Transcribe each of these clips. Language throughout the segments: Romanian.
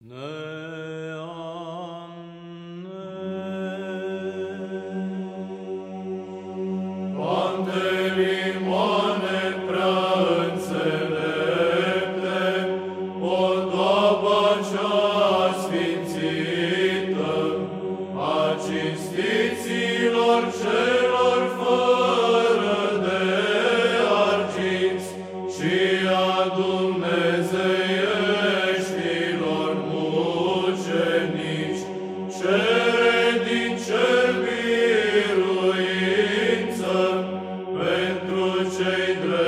No. Cei drept,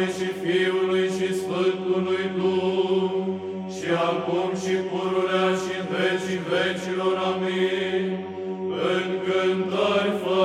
Tatălui și Fiului și Sfântului Duh, și acum și pururea și în vecii vecilor. Amin. În cântări fără